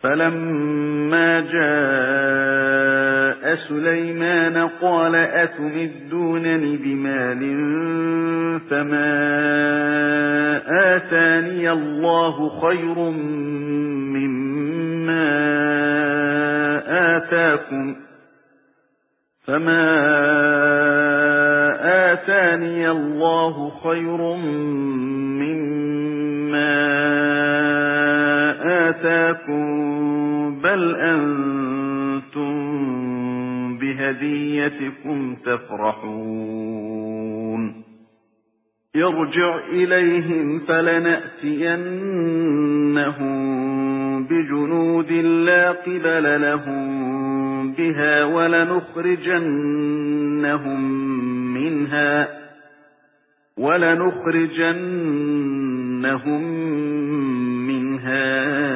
فَلَمَّا جَاءَ سُلَيْمَانَ قَالَ أَتُمِدُّونَنِ بِمَالٍ فَمَا آتَانِيَ اللَّهُ خَيْرٌ مِّمَّا آتَاكُمْ فَمَا آتَانِيَ اللَّهُ خَيْرٌ مِّمَّا آتَاكُمْ بَلْ أَنْتُمْ بِهَدِيَّتِكُمْ تَفْرَحُونَ يَرْجِعْ إِلَيْهِمْ فَلَنَأْتِيَنَّهُمْ بِجُنُودٍ لَّا قِبَلَ لَهُم بِهَا وَلَنُخْرِجَنَّهُم مِّنْهَا وَلَنُخْرِجَنَّهُم مِّنْهَا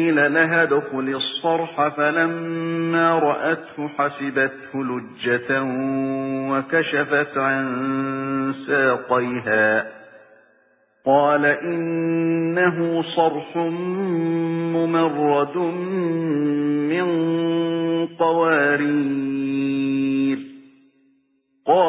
قِيلَ لَهَا ادْخُلِي الصَّرْحَ فَلَمَّا رَأَتْهُ حَسِبَتْهُ لُجَّةً وَكَشَفَتْ عَن سَاقَيْهَا قَالَ إِنَّهُ صَرْحٌ مُمَرَّدٌ مِنْ قَوَارِيرَ